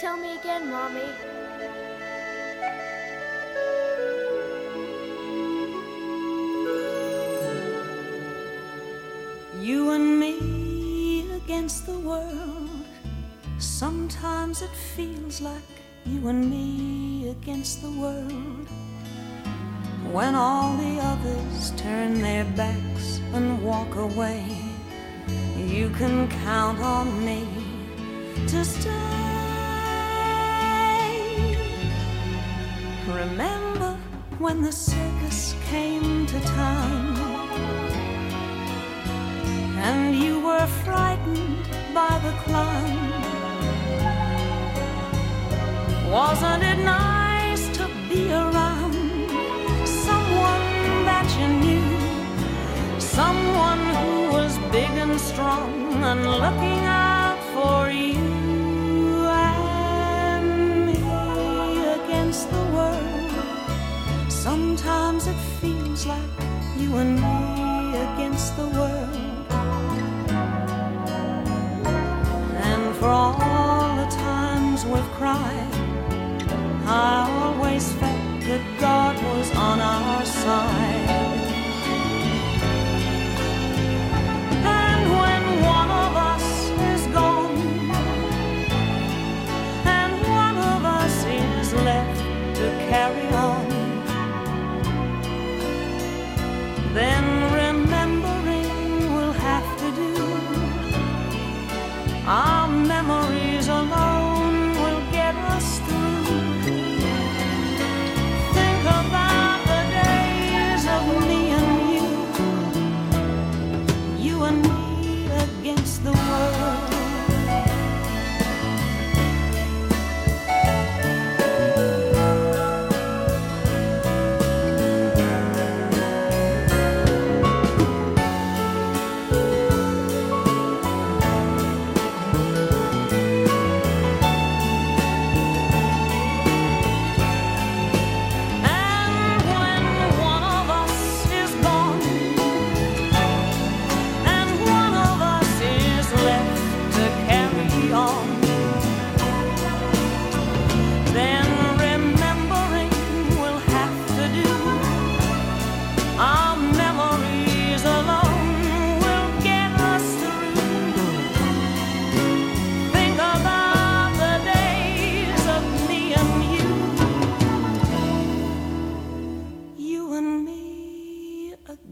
Tell me again, Mommy. You and me against the world. Sometimes it feels like you and me against the world. When all the others turn their backs and walk away, you can count on me to stay. Remember when the circus came to town and you were frightened by the clown? Wasn't it nice to be around someone that you knew? Someone who was big and strong and looking Sometimes it feels like you and me against the world. And for all the times we've cried, I always felt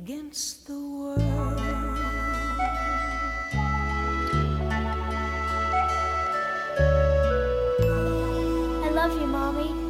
against the world. I love you, Mommy.